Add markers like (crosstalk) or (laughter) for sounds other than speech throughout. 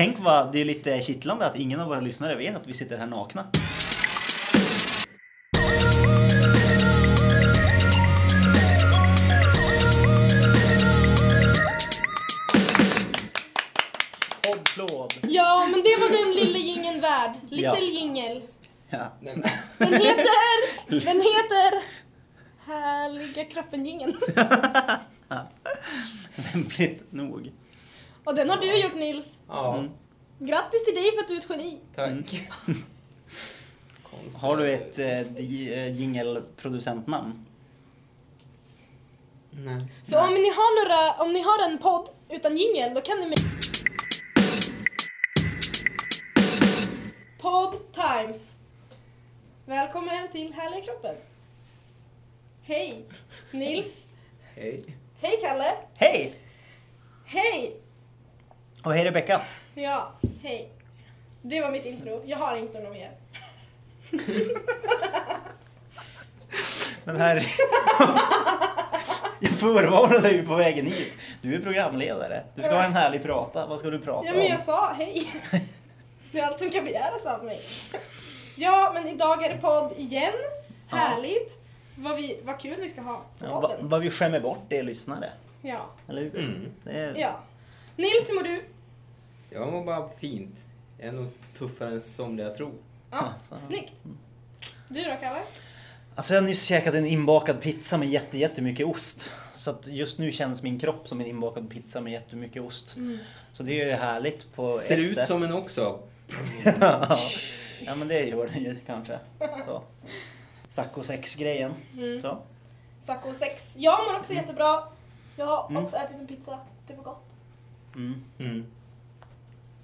Tänk vad det är lite kittlande att ingen av våra lyssnare vet att vi sitter här nakna. Poddplåd. Ja, men det var den lilla jingeln värd. Little Ja. jingel. Ja. Den heter... Den heter... (laughs) Härliga kroppen-jingeln. Lämpligt nog. Och den har du gjort Nils. ja, Mm. Grattis till dig för att du är ett geni. tack. Konstigt. Har du ett eh, eh, jingelproducentnamn? Nej. Så om ni har några, om ni har en podd utan jingel, då kan ni med... Podd Times. Välkommen till Härliga kroppen. Hej Nils. Hej. Hej Kalle. Hej! Hej. Och hej Rebecka. Ja, hej. Det var mitt intro. Jag har inte något mer. (laughs) Men här... Jag förvarnade dig på vägen hit. Du är programledare. Du ska ha en härlig prata. Vad ska du prata Ja, men jag om? sa hej. Det är allt som kan begäras av mig. Ja, men idag är det podd igen. Ja. Härligt. Vad, vi, vad kul vi ska ha på Ja, vad, podden. vad vi skämmer bort det är lyssnare. Ja. Eller hur? Mm. Det är... ja. Nils, hur mår du? Jag mår bara fint. Jag är nog tuffare än somliga tror. Ja, Alltså. snyggt. Du då, Kalle? Alltså jag har nyss käkat en inbakad pizza med jätte, jättemycket ost. Så att just nu känns min kropp som en inbakad pizza med jättemycket ost. Så det är ju härligt på Ser ett ut sätt. som en också. (laughs) ja men det gör den ju kanske. Så. Sacco 6 grejen. Mm. Så. Sacco 6. Jag mår också jättebra. Jag har Mm. också ätit en pizza. Det var gott. Mm.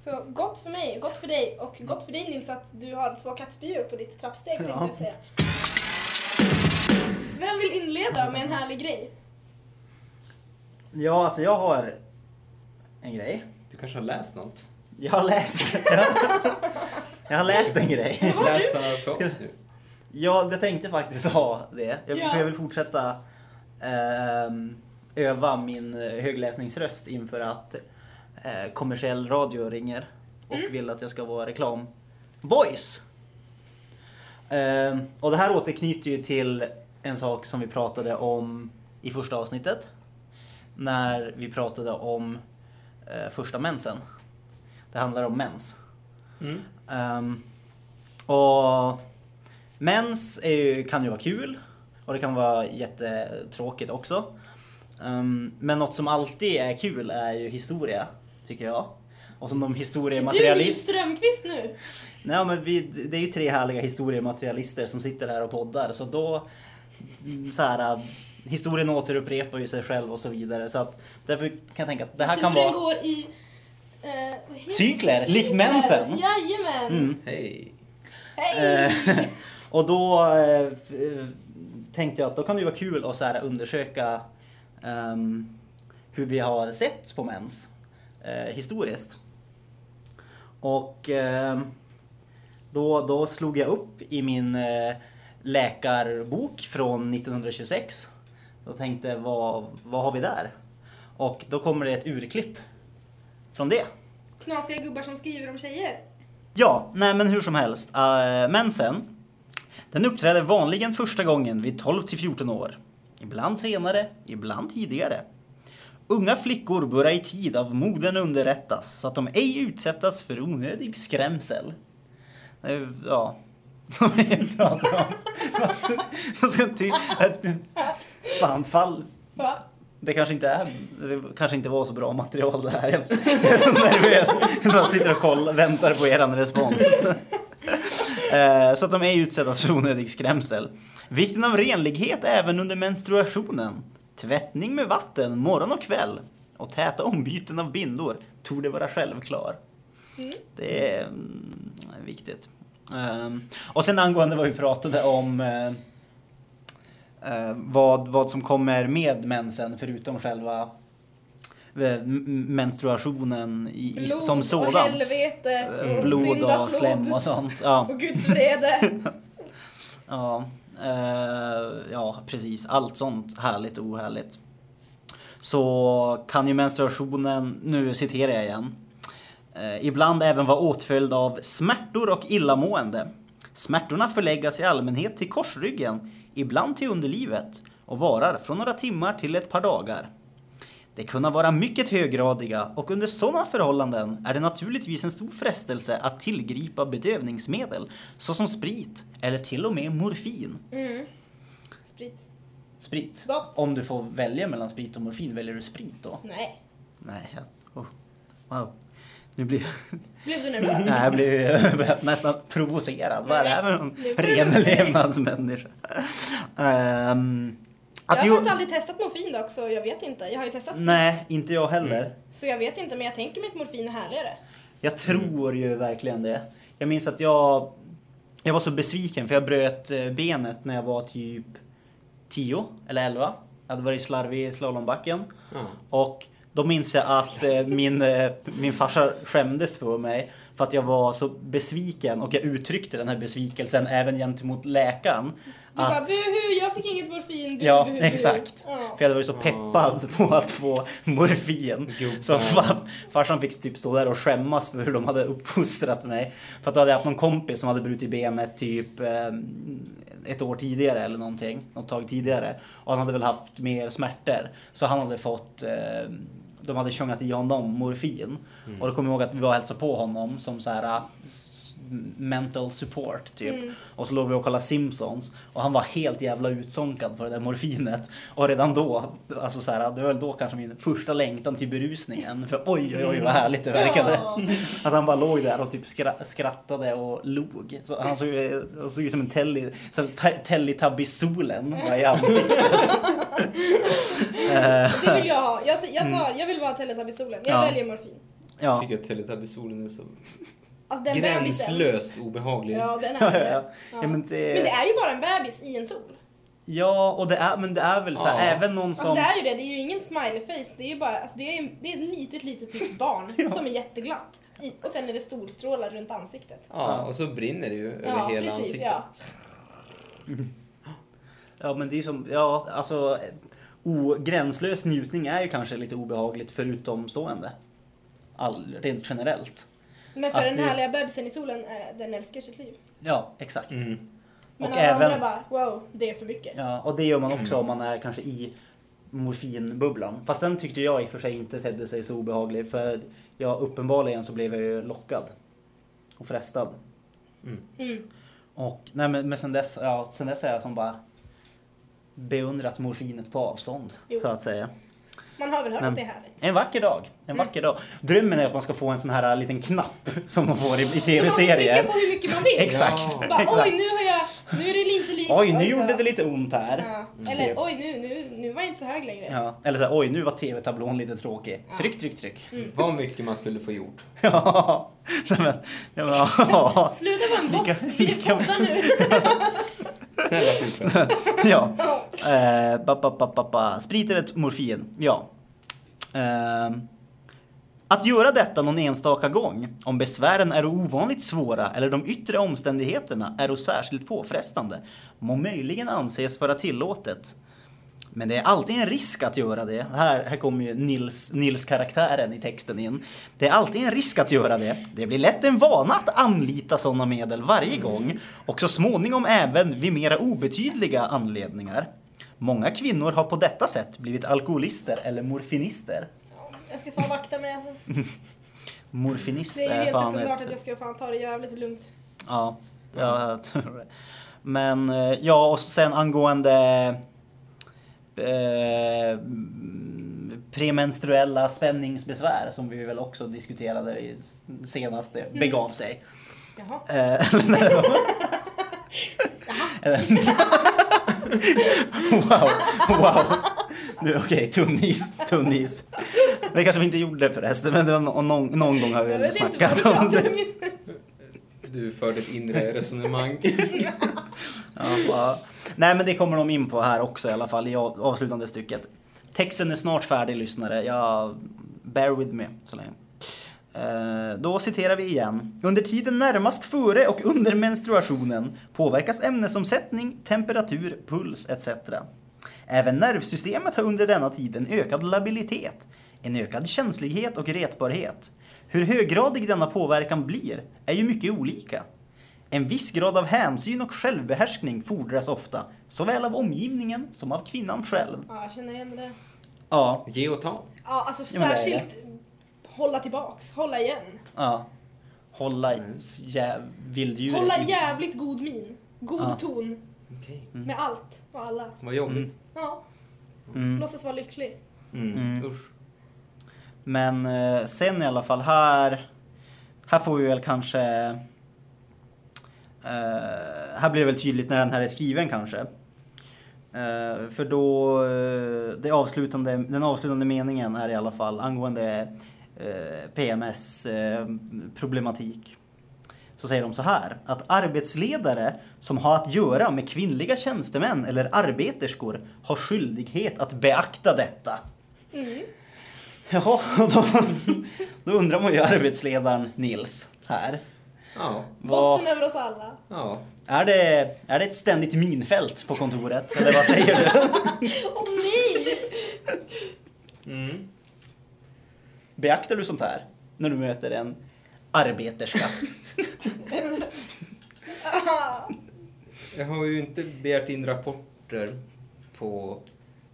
Så gott för mig, gott för dig och gott för dig Nils att du har två kattspyor på ditt trappsteg tänkte Ja. jag säga. Vem vill inleda med en härlig grej? Ja alltså jag har en grej. Du kanske har läst något? Jag har läst. (laughs) jag har läst en grej. Läsa för Ska- oss nu. Ja, jag tänkte faktiskt ha det. Jag, Ja. För jag vill fortsätta ehm, öva min eh, högläsningsröst inför att eh, kommersiell radio ringer och vill att jag ska vara reklam voice. Ehm, och det här återknyter ju till en sak som vi pratade om i första avsnittet. När vi pratade om eh, första mensen. Det handlar om mens. Mm. Ehm, och mens ju, kan ju vara kul och det kan vara jättetråkigt också. Ehm, men något som alltid är kul är ju historia, tycker jag. Och som de Är du Liv historiematerialister... Strömqvist nu? Nej men vi, det är ju tre härliga historiematerialister som sitter här och poddar så då mm, så här, äh, historien återupprepar ju sig själv och så vidare så att därför kan jag tänka att det här kan vara går i... Heter Cykler, likt mensen. Jajamän! Mm. Hej. Hej! Eh, (laughs) och då eh, tänkte jag att då kan det ju vara kul att så här undersöka ehm, hur vi har sett på mens eh, historiskt. Och ehm, då, då slog jag upp i min eh, läkarbok från 1926. Och tänkte vad, vad har vi där? Och då kommer det ett urklipp från det. Knasiga gubbar som skriver om tjejer. Ja, nej men hur som helst. Uh, mensen, den uppträder vanligen första gången vid 12 till 14 år. Ibland senare, ibland tidigare. Unga flickor börjar i tid av modern underrättas så att de ej utsättas för onödig skrämsel. Ja, (laughs) som vi om. (laughs) Ska ty- Fan, fall. Det kanske inte är, det kanske inte var så bra material det här. Jag är så nervös. Jag sitter och kollar, väntar på eran respons. (laughs) Eh, Så att de är utsatta för onödig skrämsel. Vikten av renlighet även under menstruationen. Tvättning med vatten morgon och kväll. Och täta ombyten av bindor tog det vara självklar. Mm. Det är mm, viktigt. Ehm, Och sen angående vad vi pratade om eh, eh, vad, vad som kommer med mensen förutom själva eh, menstruationen i, Blod som och sådan. helvete Eh, och Blod och slem och sånt. Ja, och Guds vrede. (laughs) ja, eh, ja, precis. Allt sånt härligt och ohärligt. Så kan ju menstruationen, nu citerar jag igen. Eh, ibland även vara åtföljd av smärtor och illamående. Smärtorna förläggas i allmänhet till korsryggen, ibland till underlivet och varar från några timmar till ett par dagar. De kunna vara mycket höggradiga och under sådana förhållanden är det naturligtvis en stor frestelse att tillgripa bedövningsmedel såsom sprit eller till och med morfin. Mm. Sprit. Sprit. Gott. Om du får välja mellan sprit och morfin, väljer du sprit då? Nej. Nej, oh. wow. Nu blir Blev du (laughs) nervös? Nej, jag blir (laughs) nästan provocerad. Vad är det här för någon ren levnadsmänniska? Ehm, Jag att har ju, faktiskt aldrig testat morfin dock så jag vet inte. Jag har ju testat sprit. Nej, inte jag heller. Så jag vet inte men jag tänker mig att morfin är härligare. Jag tror ju verkligen det. Jag minns att jag, jag var så besviken för jag bröt eh, benet när jag var typ 10 eller 11. Jag hade varit slarvig i slalombacken. Ja. Och då minns jag att eh, min, eh, min farsa skämdes för mig för att jag var så besviken och jag uttryckte den här besvikelsen även gentemot läkaren. Du bara Att, buhu, jag fick inget morfin. Bu, ja, buhu, buhu. exakt. Ja. För jag hade varit så peppad på att få morfin. Så fa- farsan fick typ stå där och skämmas för hur de hade uppfostrat mig. För att då hade jag haft någon kompis som hade brutit benet typ eh, ett år tidigare eller någonting. Något tag tidigare. Och han hade väl haft mer smärtor. Så han hade fått eh, de hade tjongat i honom morfin. Och då kommer jag ihåg att vi var och hälsade på honom som så här eh, mental support typ. Mm. Och så låg vi och kollade Simpsons och han var helt jävla utsonkad på det där morfinet. Och redan då, alltså så här, det var väl då kanske min första längtan till berusningen. För oj oj oj vad härligt det verkade. Ja. (laughs) Alltså han bara låg där och typ skra- skrattade och log. Så han såg han såg ut som en telly, Teletubby-solen i ansiktet. (laughs) Det vill jag ha. Jag, jag, tar, jag vill vara Teletubby-solen. Jag Ja. väljer morfin. ja. Jag tycker att Teletubbisolen är så Alltså den bebisen. gränslöst obehaglig. Ja, den Ja, är ja, (laughs) ja. det. Ja, men det- men det är ju bara en bebis i en sol. ja, och det är, men det är väl så här, Ja. även någon Alltså som... det är ju det, det är ju ingen smiley face. Det är ju bara, alltså det är, det är ett litet, litet, litet (laughs) barn som är jätteglatt. I, och sen är det solstrålar runt ansiktet. Ja, och så brinner det ju över Ja, hela precis. ansiktet. Ja. (laughs) Ja men det är ju som, ja alltså o, gränslös njutning är ju kanske lite obehagligt för utomstående. All, rent generellt. Men för Alltså, den det- härliga bebisen i solen, eh, den älskar sitt liv. Ja, exakt. Mm. Men Och alla även- andra bara, wow, det är för mycket. Ja, och det gör man också om man är kanske i morfinbubblan. Fast den tyckte jag i och för sig inte tedde sig så obehaglig för jag uppenbarligen så blev jag ju lockad. Och frestad. Mm. Och nej men, men sen dess, ja, sen dess är jag som bara beundrat morfinet på avstånd. Jo. Så att säga. Man har väl hört Men- att det är härligt. En vacker dag. En vacker dag. Drömmen är att man ska få en sån här liten knapp (laughs) som man får i, i Så man tv-serier. trycka på hur mycket man vill. Exakt. Ja. Bara, oj, nu har nu är det inte lika. Oj, nu gjorde det lite ont här. Ja. Eller oj, nu, nu, nu var jag inte så hög längre. Ja. Eller så här, oj, nu var tv-tablån lite tråkig. Ja. Tryck, tryck, tryck. Vad mycket man skulle få gjort. (laughs) Ja. Nej, men, ja, men, ja. Sluta vara en boss, vi lika- poddar nu. (laughs) Snälla fortsätt. (laughs) ja. Eh, ba, ba, ba, ba, ba. Sprit eller morfin? Ja. Eh, att göra detta någon enstaka gång, om besvären är ovanligt svåra eller de yttre omständigheterna är särskilt påfrestande, må möjligen anses vara tillåtet. Men det är alltid en risk att göra det. Här, här kommer ju Nils, Nils-karaktären i texten in. Det är alltid en risk att göra det. Det blir lätt en vana att anlita sådana medel varje gång och så småningom även vid mera obetydliga anledningar. Många kvinnor har på detta sätt blivit alkoholister eller morfinister. Jag ska fan vakta mig alltså. (laughs) Morfinist Det är är helt fan uppenbart ett... att jag ska fan ta det jävligt lugnt. Ja, ja, jag tror det. Men eh, ja, och sen angående eh, mm, premenstruella spänningsbesvär som vi väl också diskuterade i senast det begav sig. Jaha. Eh, (laughs) (laughs) wow, wow. Okej, tunnis, tunnis. Det kanske vi inte gjorde förresten, men det var nå- någon, någon gång har vi väl snackat om det. Du förde ett inre resonemang. (laughs) Ja. Nej men det kommer de in på här också i alla fall i av- avslutande stycket. Texten är snart färdig lyssnare, jag... Bear with me så länge. Eh, Då citerar vi igen. Under tiden närmast före och under menstruationen påverkas ämnesomsättning, temperatur, puls etc. Även nervsystemet har under denna tid en ökad labilitet, en ökad känslighet och retbarhet. Hur höggradig denna påverkan blir är ju mycket olika. En viss grad av hänsyn och självbehärskning fordras ofta, såväl av omgivningen som av kvinnan själv. Ja, jag känner igen det. Ja, Ge och ta. Ja, alltså Ja, det det. särskilt hålla tillbaks, hålla igen. ja. Hålla Mm. jä- vilddjuret Hålla jävligt god min. God Ja. ton Okej. med allt och alla. Vad jobbigt. Ja, Mm. låtsas vara lycklig. Mm. Mm. Usch. Men eh, sen i alla fall här, här får vi väl kanske... Eh, här blir det väl tydligt när den här är skriven kanske. Eh, för då, eh, det avslutande, den avslutande meningen är i alla fall angående eh, PMS eh, problematik. Så säger de så här, att arbetsledare som har att göra med kvinnliga tjänstemän eller arbeterskor har skyldighet att beakta detta. Mm. (laughs) Jaha, då, då undrar man ju arbetsledaren Nils här. Ja. Vad, Bossen över oss alla. Ja. är, det, är det ett ständigt minfält på kontoret? Eller vad säger du? (laughs) Åh nej! Mm. Beaktar du sånt här när du möter en arbeterska? (laughs) Jag har ju inte begärt in rapporter på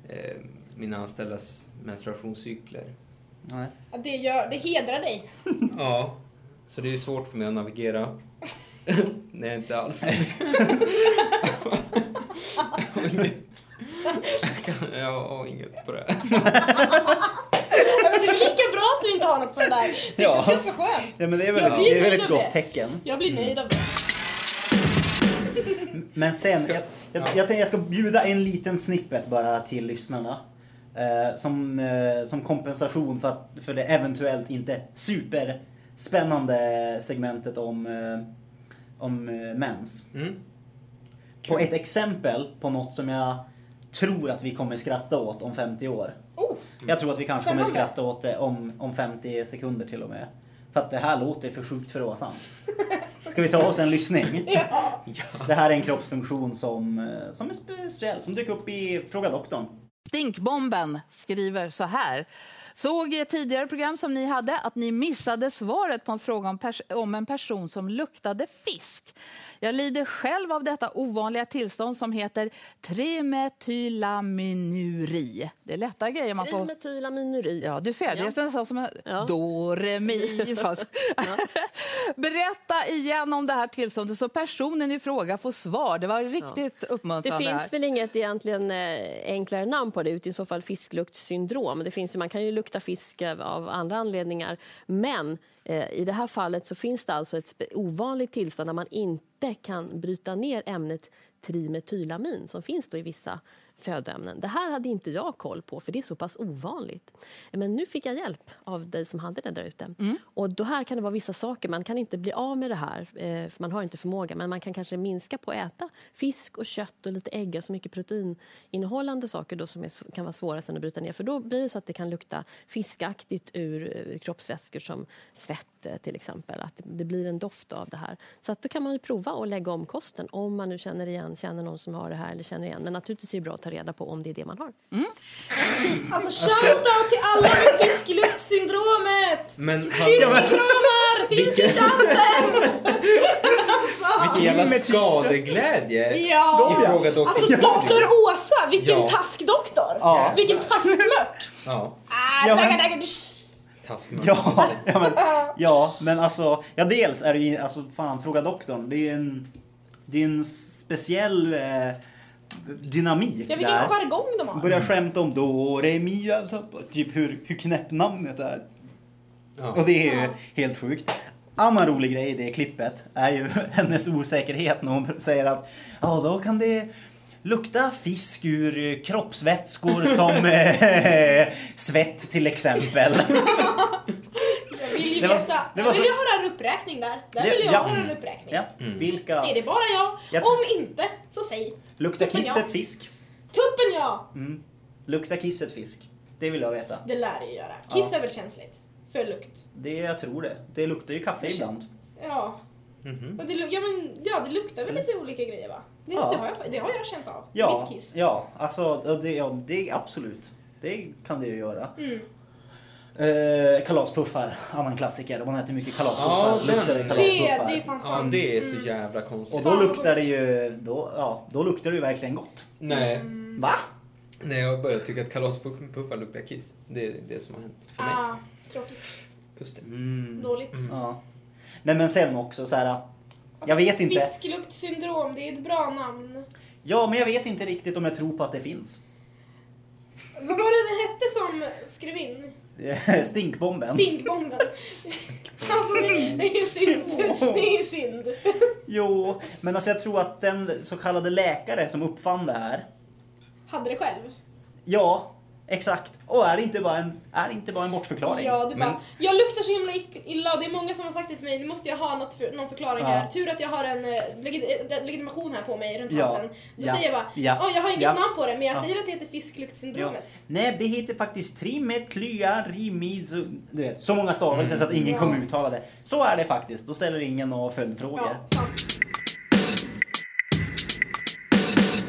eh, mina anställdas menstruationscykler. Nej. Det, gör, det hedrar dig. Ja, så det är ju svårt för mig att navigera. (laughs) Nej, inte alls. jag, kan, jag har inget på det. Ja, men det är lika bra att du inte har något på det där. Det Ja. känns ganska skönt. Ja, men det är väl Jag det är väl nöjd ett av gott det. tecken. Jag blir nöjd av det. Men sen, Ska- jag, jag, ja. jag tänkte jag ska bjuda en liten snippet bara till lyssnarna. Eh, som, eh, som kompensation för, att, för det eventuellt inte superspännande segmentet om, eh, om eh, mens. Mm. På ett exempel på något som jag tror att vi kommer skratta åt om 50 år. Oh, Jag tror att vi kanske kommer Spännande. skratta åt det om, om 50 sekunder till och med. För att det här låter för sjukt för att vara sant. Ska vi ta oss en lyssning? (laughs) ja. Det här är en kroppsfunktion som, som är speciell, som dök upp i Fråga doktorn. Stinkbomben skriver så här. Såg i ett tidigare program som ni hade att ni missade svaret på en fråga om, pers- om en person som luktade fisk. Jag lider själv av detta ovanliga tillstånd som heter trimetylaminuri. Det är lätta grejer man får... Trimetylaminuri. Ja, du ser. Det är Ja. nästan som en Ja. do, re, mi. (laughs) Fast. Berätta igen om det här tillståndet så personen i fråga får svar. Det var riktigt Det uppmuntrande. här. finns väl inget egentligen eh, enklare namn på det, utan i så fall fiskluktssyndrom. Det finns, man kan ju lukta fisk av- andra anledningar. Men eh, i det här fallet så finns det alltså ett ovanligt tillstånd där man inte kan bryta ner ämnet trimetylamin som finns då i vissa födoämnen. Det här hade inte jag koll på, för det är så pass ovanligt. Men nu fick jag hjälp av dig som hade det där ute. Och då här kan det vara vissa saker, man kan inte bli av med det här, eh, för man har inte förmåga, men man kan kanske minska på att äta fisk och kött och lite ägg, och så mycket proteininnehållande saker då som är, kan vara svåra sen att bryta ner, för då blir det så att det kan lukta fiskaktigt ur eh, kroppsvätskor som svett eh, till exempel, att det- det blir en doft av det här. Så att då kan man ju prova att lägga om kosten om man nu känner igen, känner någon som har det här eller känner igen. Men naturligtvis är det bra att ta reda på om det är det man har. Alltså shoutout till alla med fiskluktssyndromet! Men hade, Styrkekramar finns i chatten! alltså, vilken jävla skadeglädje Ja. i fråga doktor. Alltså doktor Åsa, vilken Ja. taskdoktor! Ja. Vilken taskmört! Ja, Ah, Ja, men-. Ja, ja, men, ja, men alltså, ja dels är det ju, alltså fan, Fråga doktorn, det är ju en, det är en speciell eh, dynamik Ja, vilken där. jargong de har. Börjar skämta om do, re, mi, alltså, typ hur, hur knäpp namnet är. Och Ja. det är ju helt sjukt. Annan rolig grej i det klippet är ju (laughs) hennes osäkerhet när hon säger att ja, då kan det lukta fisk ur kroppsvätskor som (laughs) eh, svett till exempel. (laughs) Jag vill ju Det var- veta. det var jag vill så- ju höra en uppräkning där. Där Det- vill jag ja. höra en uppräkning. Ja, Mm. vilka? Är det bara jag? Jag- Om inte, så säg. Luktar kisset ja. fisk? Tuppen ja! Mm. Luktar kisset fisk? Det vill jag veta. Det lär det ju göra. Kiss Ja. är väl känsligt? För lukt. Det jag tror det. Det luktar ju kaffe Det- ibland. Ja. Mhm. Och det, ja, men, ja, det luktar väl lite olika grejer va? Det, Ja. det, har, jag, det har jag känt av. Ja, Mitt kiss. ja, alltså det, ja, det absolut. Det kan det ju göra. Mm. Eh, kalaspuffar, annan klassiker. Man äter mycket kalaspuffar. Ja, luktar det Det, kalaspuffar. det är fan Ja, sant. det är så Mm. jävla konstigt. Och då luktar det ju, då, ja, då luktar det ju verkligen gott. Nej, Va? nej, jag har börjat tycka att kalaspuffar luktar kiss. Det är det som har hänt för mig. Ah, tråkigt. Just det. Mm. Dåligt. Ja. Nej men sen också så här. Jag vet inte. Fiskluktssyndrom, det är ett bra namn. Ja, men jag vet inte riktigt om jag tror på att det finns. Vad var det den hette som skrev in? (laughs) Stinkbomben. Stinkbomben. alltså det, det är ju synd. Det är ju synd. Jo, men alltså jag tror att den så kallade läkare som uppfann det här. Hade det själv. Ja, exakt. Och är det inte bara en, är det inte bara en bortförklaring? Ja, det Men- bara, jag luktar så himla illa och det är många som har sagt det till mig. Nu måste jag ha något för, någon förklaring Ja. här. Tur att jag har en eh, legit, eh, legitimation här på mig runt Ja. halsen. Då Ja. säger jag bara, Ja. "Åh, jag har inget Ja. namn på det men jag Ja. säger att det heter Ja. fiskluktssyndromet. Nej, det heter faktiskt trimetlyarimids... Du vet, så många stavelser så att ingen Ja. kommer uttala det. Så är det faktiskt. Då ställer ingen några följdfrågor.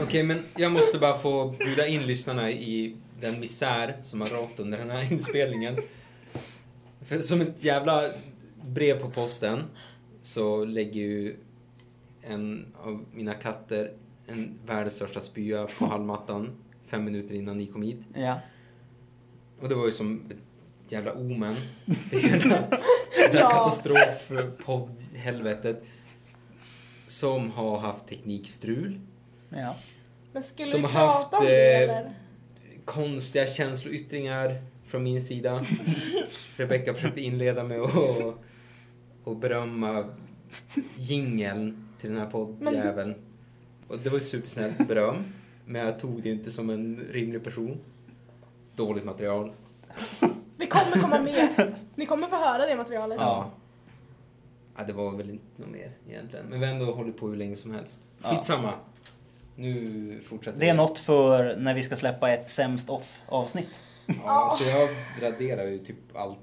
Okej, men jag måste bara få bjuda in lyssnarna i den misär som har rått under den här (laughs) inspelningen. För som ett jävla brev på posten så lägger ju en av mina katter en världens största spya på hallmattan fem minuter innan ni kom hit. Ja. Och det var ju som ett jävla omen för hela det här katastrofpodd-helvetet. Som har haft teknikstrul. ja. Men skulle Som vi har prata haft, om det eh, eller? Konstiga känsloyttringar från min sida. (laughs) Rebecca försökte inleda med att och berömma jingeln till den här poddjäveln. Och det var ju supersnällt beröm. Men jag tog det inte som en rimlig person. Dåligt material. Det kommer komma mer. Ni kommer få höra det materialet. Ja. ja. det var väl inte något mer egentligen. Men vi har ändå hållit på hur länge som helst. Ja. Nu fortsätter Det är vi. något för när vi ska släppa ett sämst off avsnitt. Ja, så jag raderar ju typ allt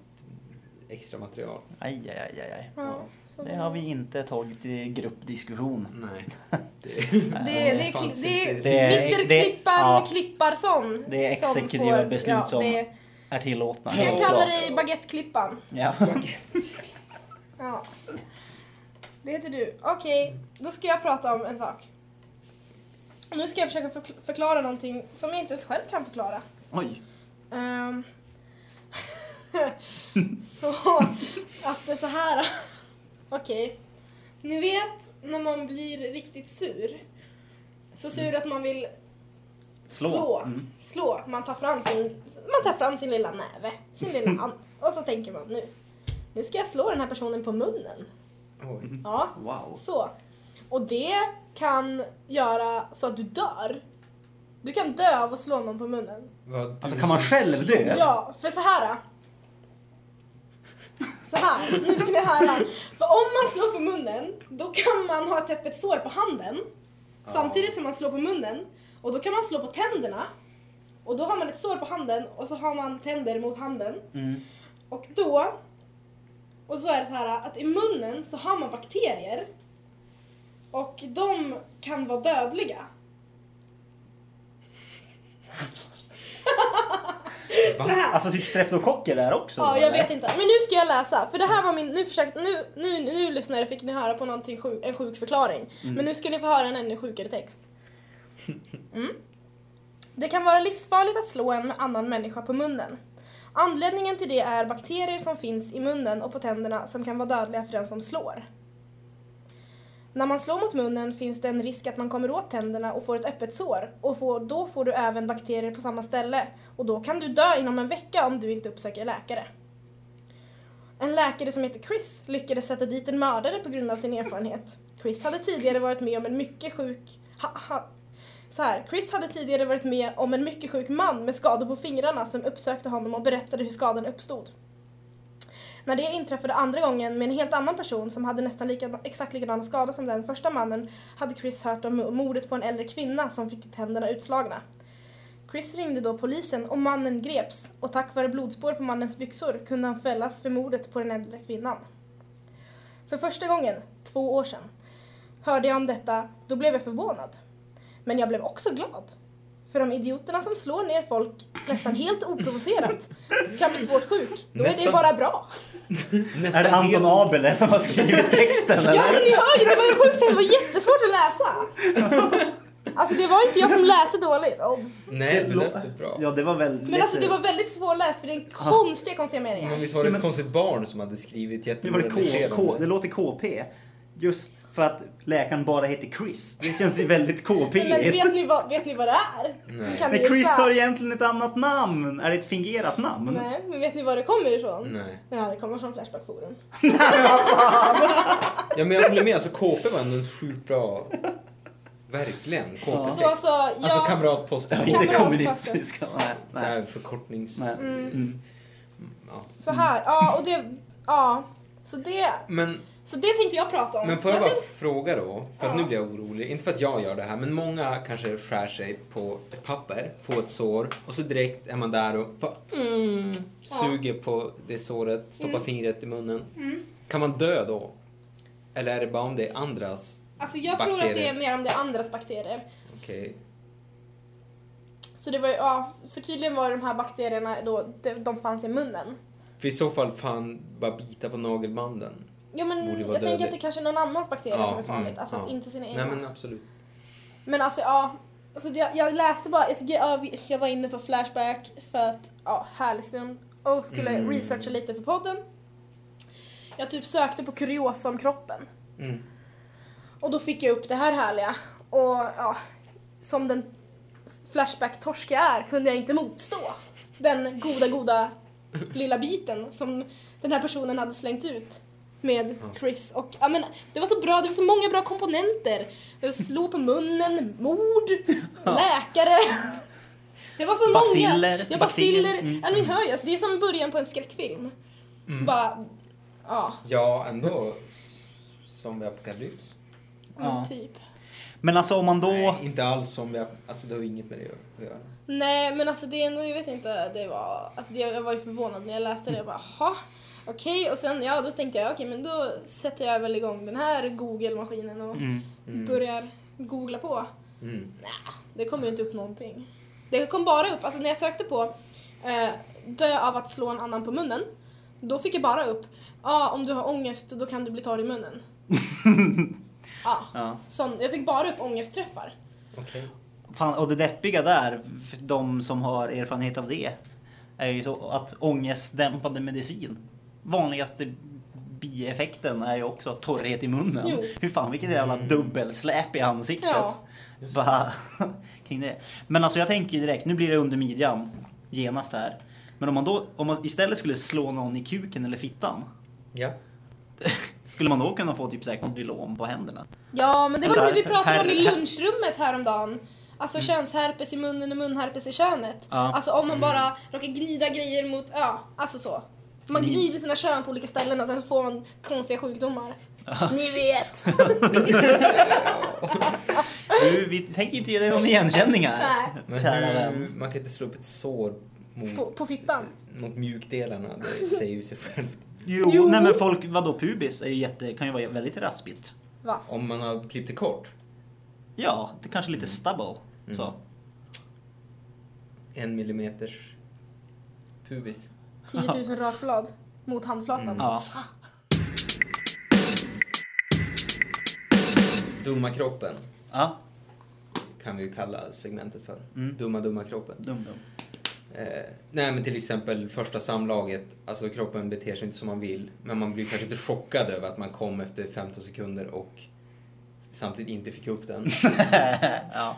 extra material. Aj, aj, aj, aj. Ja, Det har vi inte tagit i gruppdiskussion. Nej. (laughs) Det, Det, det, är, fanns det, inte. Det är- Mr det- Klippan ja. Klipparsson. Det är som exekutiva får- beslut som- Det, Är tillåtna. vi kan kalla dig Baguetteklippan. Ja. Ja. Det heter du. Okej, då ska jag prata om en sak. Nu ska jag försöka förkl- förklara någonting som jag inte ens själv kan förklara. Oj. Ehm. (laughs) så att det är så här. Okej. Ni vet när man blir riktigt sur. Så sur att man vill Slå. slå. Mm. slå. Man tar fram sin, man tar fram sin lilla näve, sin lilla (laughs) hand. Och så tänker man nu, nu ska jag slå den här personen på munnen. Oj. Ja, Wow. så. Och det kan göra så att du dör. Du kan dö av att slå någon på munnen. Vad Alltså kan man själv dö? Ja, för så här. Så här, nu ska ni höra. För om man slår på munnen, då kan man ha ett öppet sår på handen. Samtidigt som man slår på munnen. Och då kan man slå på tänderna. Och då har man ett sår på handen och så har man tänder mot handen. Mm. Och då, och så är det så här att i munnen så har man bakterier. Och de kan vara dödliga. Va? Så här. Alltså typ streptokocker där också? Ja, jag eller? vet inte. Men nu ska jag läsa. För det här var min... Nu, försökte, nu, nu, nu lyssnare fick ni höra på någonting sjuk, en sjuk förklaring. Men nu ska ni få höra en ännu sjukare text. (laughs) Mm. Det kan vara livsfarligt att slå en annan människa på munnen. Anledningen till det är bakterier som finns i munnen och på tänderna som kan vara dödliga för den som slår. När man slår mot munnen finns det en risk att man kommer åt tänderna och får ett öppet sår och får, då får du även bakterier på samma ställe och då kan du dö inom en vecka om du inte uppsöker läkare. En läkare som heter Chris lyckades sätta dit en mördare på grund av sin erfarenhet. Chris hade tidigare varit med om en mycket sjuk... Ha, ha, så här, Chris hade tidigare varit med om en mycket sjuk man med skador på fingrarna som uppsökte honom och berättade hur skadan uppstod. När det inträffade andra gången med en helt annan person som hade nästan lika, exakt likadana skador som den första mannen hade Chris hört om mordet på en äldre kvinna som fick tänderna utslagna. Chris ringde då polisen och mannen greps och tack vare blodspår på mannens byxor kunde han fällas för mordet på den äldre kvinnan. För första gången, två år sedan, hörde jag om detta, då blev jag förvånad. Men jag blev också glad. För de idioterna som slår ner folk nästan helt oprovocerat kan bli svårt sjuk. Då är det Nästan- bara bra. Är det Anton helt- Abele som har skrivit texten eller? Ja, alltså ni hör ju, det var ju sjukt, det var jättesvårt att läsa. Alltså det var inte jag som läste dåligt, obs. Nej, du läste bra. Ja, det var väldigt... Men alltså det var väldigt svårläst för det är konstiga, konstiga Men meningar. visst var det ett konstigt barn som hade skrivit Det, var det, K, K, jätteroligt det låter KP. Just för att läkaren bara heter Chris. Det känns ju väldigt KP. Men vet ni vad, vet ni vad det är? Nej. Kan Men Chris har egentligen ett annat namn. Är det ett fingerat namn? Nej, men vet ni var det kommer ifrån? Nej. Ja, det kommer från Flashback Forum. Ja, men jag håller med. Alltså KP var ändå en sjukt bra... Verkligen. KP. Så alltså, jag... Alltså kamratposten. Inte kommunistiska. Nej. Nej. Nej. Förkortnings... Nej. Mm. Ja. Så här, ja och det... Ja. Så det, Men, så det tänkte jag prata om. men får jag bara tänkte- fråga då? För att Ja. nu blir jag orolig. Inte för att jag gör det här, men många kanske skär sig på ett papper, får ett sår och så direkt är man där och bara, mm, suger på det såret, stoppar Mm. fingret i munnen. Kan man dö då? Eller är det bara om det är andras? Alltså jag tror att det är bakterier. mer om det är andras bakterier. Okej. Så det var ju, ja, för tydligen var de här bakterierna då, de, de fanns i munnen. För i så fall fan bara bita på nagelbanden. Jo men Borde jag vara tänker att det kanske är någon annans bakterier Ja, som är farligt. mm, alltså ja. att inte sina egna. Nej men... men absolut. alltså ja, alltså, jag, jag läste bara, jag, jag, jag var inne på Flashback för att, ja, härlig stund. Och skulle Mm. researcha lite för podden. Jag typ sökte på kuriosa om kroppen. Mm. Och då fick jag upp det här härliga. Och ja, som den Flashback-torsk jag är kunde jag inte motstå den goda, goda lilla biten som den här personen hade slängt ut med. Chris. Och ja, men, det var så bra, det var så många bra komponenter. Det var slå på munnen, mord, (laughs) läkare. Det var så Baciller, många. Ja, baciller. Mm. Ja, ni hör ju, alltså, det är som början på en skräckfilm. Bara, ja, Ja, ändå som vid apokalyps. Ja. typ. Men alltså om man då... Nej, inte alls som ap- Alltså det har inget med det att göra. Nej men alltså det är ändå, jag vet inte, det var, alltså det, jag var ju förvånad när jag läste det. Jag bara, jaha, okej och sen ja då tänkte jag okej men då sätter jag väl igång den här Google-maskinen och Mm. börjar googla på. Mm. Nej, det kom ju inte upp någonting. Det kom bara upp, alltså när jag sökte på eh, dö av att slå en annan på munnen, då fick jag bara upp, ja ah, om du har ångest då kan du bli torr i munnen. (laughs) Ja, Ja. sån, jag fick bara upp ångestträffar. Okej. Fan, och det deppiga där, för de som har erfarenhet av det, är ju så att ångestdämpande medicin, vanligaste bieffekten är ju också torrhet i munnen. Jo. Hur fan, vilket jävla dubbelsläp i ansiktet. Ja. Bara, (laughs) kring det. Men alltså jag tänker ju direkt, nu blir det under midjan genast här. Men om man då, om man istället skulle slå någon i kuken eller fittan, Ja. (laughs) skulle man då kunna få typ såhär kondylom på händerna? Ja, men det var det vi pratade om i här- (laughs) lunchrummet häromdagen. Alltså könsherpes i munnen och munherpes i könet. Ja. Alltså om man bara råkar glida grejer mot, ja, alltså så. Man Ni- gnider sina kön på olika ställen och sen får man konstiga sjukdomar. Ni vet! (laughs) Du, vi tänker inte ge dig någon igenkänning här. Nej. Men Kära hur, man kan inte slå upp ett sår mot, På, på fittan. mot mjukdelarna. Det säger ju sig självt. Jo, Jo. nej men folk, vadå pubis är ju jätte, kan ju vara väldigt raspigt. Vass. Om man har klippt det kort. Ja, det kanske lite stubble. Mm. Så. En millimeters pubis. 10 000 rakblad mot handflatan. Mm. Ja. Dumma kroppen Ja, kan vi ju kalla segmentet för. Mm. Dumma, dumma kroppen. dum dum. Eh, nej men till exempel första samlaget, alltså kroppen beter sig inte som man vill. Men man blir kanske inte chockad över att man kom efter 15 sekunder och samtidigt inte fick upp den. (laughs) ja.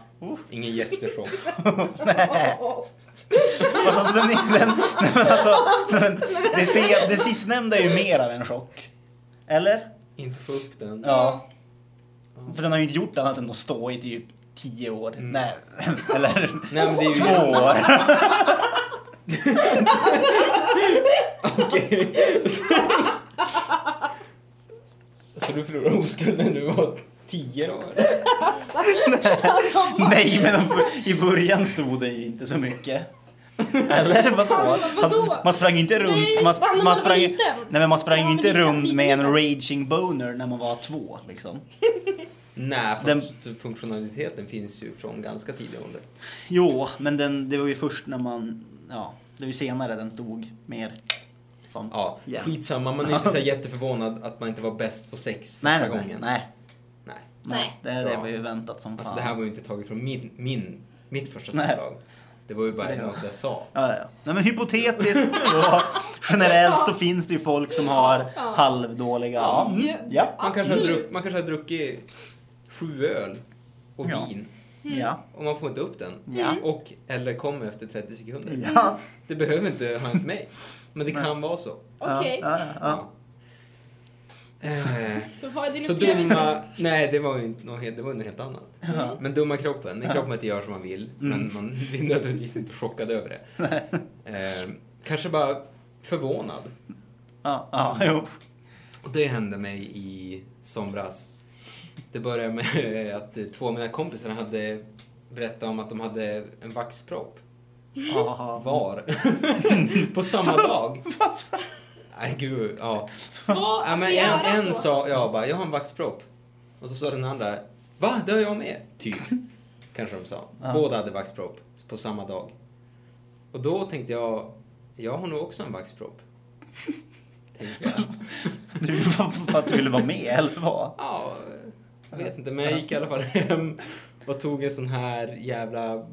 Ingen jättechock. (laughs) Fast alltså den, den, nej men alltså, men det, se, det sistnämnda är ju mer av en chock. Eller? Inte få upp den. Ja. För den har ju inte gjort annat än att stå i typ 10 år. Mm. Nej, (laughs) eller Nej men det är ju... två år. Okej. Så... så du förlorar oskulden du 10 år? Alltså, Nej, men i början stod det ju inte så mycket. Eller vadå? Alltså, vadå? Man sprang ju inte runt. Nej, man, man sprang, nej, men man sprang Ja, inte runt med en raging boner när man var två. Liksom. Nej, fast funktionaliteten finns ju från ganska tidig ålder. Jo, men den, det var ju först när man... Ja, det var ju senare den stod mer som... Ja, jämn. skitsamma. Man är inte så jätteförvånad att man inte var bäst på sex första nej, nej, nej, gången. nej, Nej. Det, det Bra. var ju väntat som fan. Alltså det här var ju inte taget från min, min, mitt första samlag. Det var ju bara något jag sa. Ja, ja. Nej, men hypotetiskt (laughs) så generellt så finns det ju folk som har halvdåliga... Ja. Mm. ja. Man kanske, har druck, man kanske har druckit sju öl och Ja. vin Ja. och man får inte upp den. Ja. Och eller kommer efter 30 sekunder. Ja. Det behöver inte ha hänt mig. Men det kan vara så. Okej, Ja, ja, ja. Ja. Eh, (laughs) så vad är din Så dumma... Nej, det var ju inte något, helt- det var något helt annat. Ja. Men dumma kroppen. En kropp man inte gör som man vill, men Mm. man (laughs) blir nödvändigtvis inte chockad över det. (laughs) Eh, kanske bara förvånad. Ja, ja, jo. Och det hände mig i somras. Det började med att två av mina kompisar hade berättat om att de hade en vaxpropp Aha. var. På samma dag. Nej, gud. Ja. Vad Ja, men jag en, en då? sa, ja, bara, jag har en vaxpropp. Och så sa den andra, va? Det har jag med. Typ. Kanske de sa. Ja. Båda hade vaxpropp på samma dag. Och då tänkte jag, jag har nog också en vaxpropp. Tänkte jag. (laughs) Du, för att du ville vara med eller vad? Ja, jag vet inte. Men jag gick i alla fall hem och tog en sån här jävla...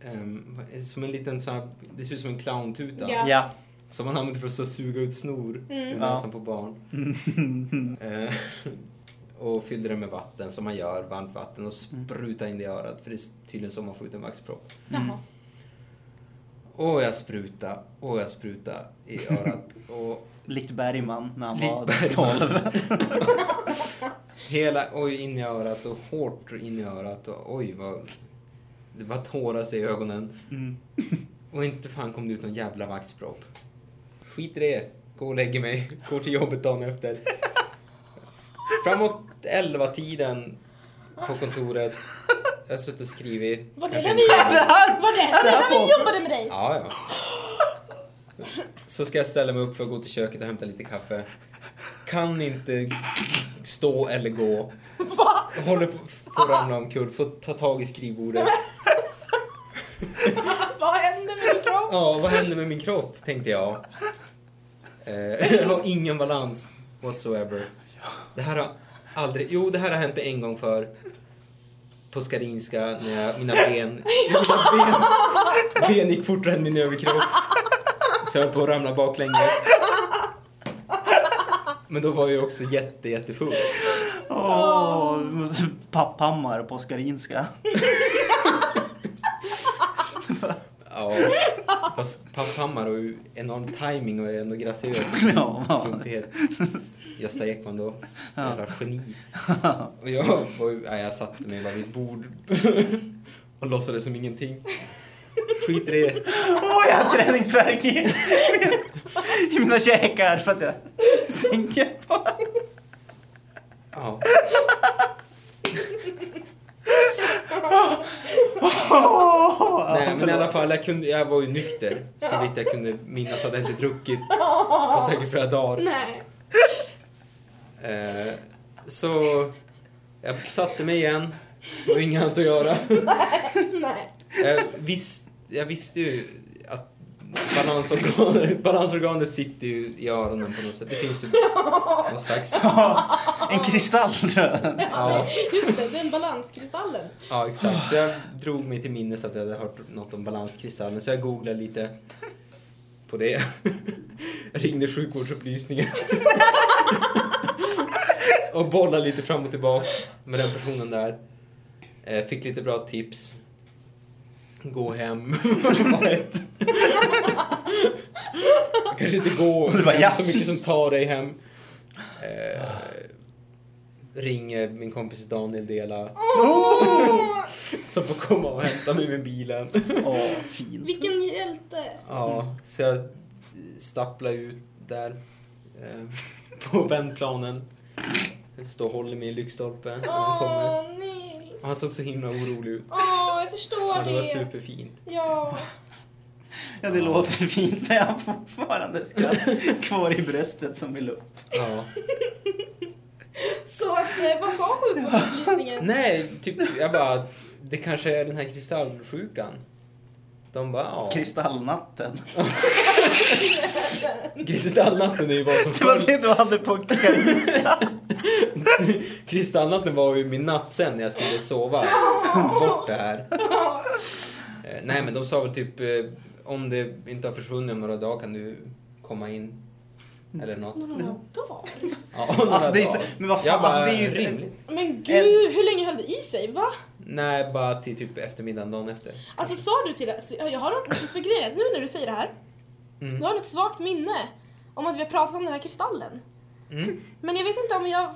ehm, som en liten sån här, det ser ut som en clowntuta. Ja. Ja. Som man använder för att så suga ut snor Mm. ur Ja. näsan på barn. (laughs) Eh, och fyllde det med vatten som man gör, varmt vatten och spruta in det i örat för det är tydligen så man får ut en vaxpropp. Jaha. Och jag spruta och jag spruta i örat (laughs) och Likt Bergman när han Likt var Bergman. 12. (laughs) hela, oj in i örat och hårt in i örat och oj vad... Det var tårar sig i ögonen. Mm. Och inte fan kom det ut någon jävla vaxpropp. Skit i det. Gå och lägger mig. Går till jobbet dagen efter. Framåt 11-tiden på kontoret. Jag har suttit och skrivit. Var det när vi jobbade? Var det, var det när vi jobbade med dig? Ja, ja. Så ska jag ställa mig upp för att gå till köket och hämta lite kaffe. Kan inte stå eller gå. Håller på på att ramla omkull. Får ta tag i skrivbordet. Vad hände med din kropp? Ja, vad händer med min kropp? Tänkte jag. Eh, (laughs) jag har ingen balans whatsoever. Det här har aldrig... Jo, det här har hänt en gång för På Skarinska när jag, mina ben... Mina ben, (laughs) ben gick fortare än min överkropp. Så jag höll på att ramla baklänges. Men då var jag också jätte, jättefull. Åh, måste- Papphammar på Skarinska. (laughs) Ja, fast Papphammar har ju enorm timing och är ändå graciös. (laughs) Ja, ja. Klumpighet. Gösta Ekman då, jävla geni. (laughs) Och jag, ju- nej, jag satte mig bara vid ett bord (laughs) och låtsades som ingenting. Skit i det. Åh, jag har träningsvärk i, i mina käkar för att jag tänker på... Ja. Nej, men i alla fall, jag, kunde, jag var ju nykter. Så vitt jag kunde minnas hade jag inte druckit på säkert flera dagar. Nej. Eh, så jag satte mig igen. Det var inget annat att göra. (laughs) Nej. Jag, visst, jag visste ju balansorganet, (laughs) balansorganet sitter ju i öronen på något sätt. Det finns ju någon slags... (laughs) En kristall tror jag. Ja, Just det, den balanskristallen. ja, exakt. Så jag drog mig till minnes att jag hade hört något om balanskristallen. Så jag googlade lite på det. Jag (laughs) ringde sjukvårdsupplysningen. Och bollade lite fram och tillbaka med den personen där. Eh, Fick lite bra tips. Gå hem. (laughs) Kanske inte gå bara, hem ja. så mycket som tar dig hem. Eh, ringer min kompis Daniel Dela. Som får komma och hämta mig med bilen. Åh, fin. Vilken hjälte. Ja, så jag stapplar ut där eh, på vändplanen. Jag står och håller mig i lyktstolpen när han kommer. Åh, Nils. Och han såg så himla orolig ut. Åh, jag förstår Och det var det. superfint. Ja. (laughs) Ja, det låter fint jag har fortfarande skratt kvar i bröstet som vill upp. Ja. (laughs) Så att, eh, vad sa sjukvårdsupplysningen? (laughs) Nej, typ jag bara, det kanske är den här kristallsjukan. De bara, ja. Kristallnatten. (laughs) Kristallnatten är ju vad som Det var det du hade på karinska. (laughs) Kristallnatten var ju min natt sen när jag skulle sova bort det här. Eh, Nej men de sa väl typ eh, om det inte har försvunnit om några dagar kan du komma in. Eller något. Några dagar? Ja, om några Alltså, det är så- dagar. men vad fan, Jag bara, alltså, det är ju- rimligt. Men gud, hur länge höll det i sig? Va? Nej, bara till typ eftermiddagen dagen efter. Alltså sa du till det? Jag har något, för grejen nu när du säger det här, Mm. du har ett svagt minne om att vi har pratat om den här kristallen. Mm. Men jag vet inte om jag...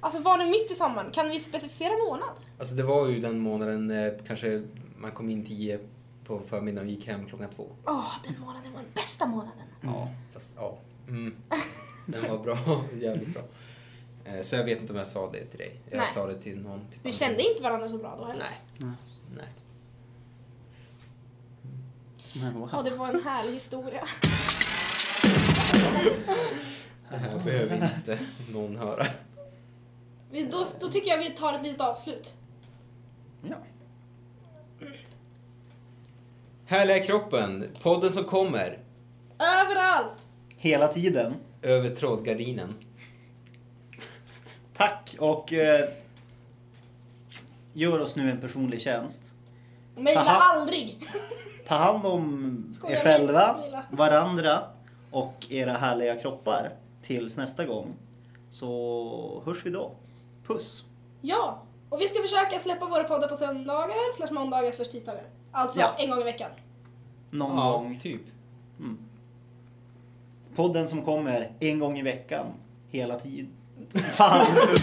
Alltså var det mitt i sommaren? Kan vi specificera månad? Alltså det var ju den månaden eh, kanske man kom in tio på förmiddagen och gick hem klockan två. Åh, den månaden var den bästa månaden. Ja, fast ja. Mm. Den var bra, (laughs) jävligt bra. Eh, Så jag vet inte om jag sa det till dig. Jag Nej. sa det till någon. Typ Vi kände inte varandra så bra då heller. Nej. Nej. Nej. Men wow. Ja, det var en härlig historia. Det här behöver inte någon höra. Vi, då, då tycker jag vi tar ett litet avslut. Ja. Härliga kroppen, podden som kommer Överallt! Hela tiden. över trådgardinen. Tack och eh, gör oss nu en personlig tjänst. Mejla Aha. aldrig! Ta hand om Skojar, er själva, mejla. varandra och era härliga kroppar tills nästa gång. Så hörs vi då. Puss! Ja! Och vi ska försöka släppa våra poddar på söndagar, slash måndagar, slash tisdagar. Alltså Ja. en gång i veckan. Någon ja, gång. typ. Podden som kommer en gång i veckan. Hela tiden. Fan!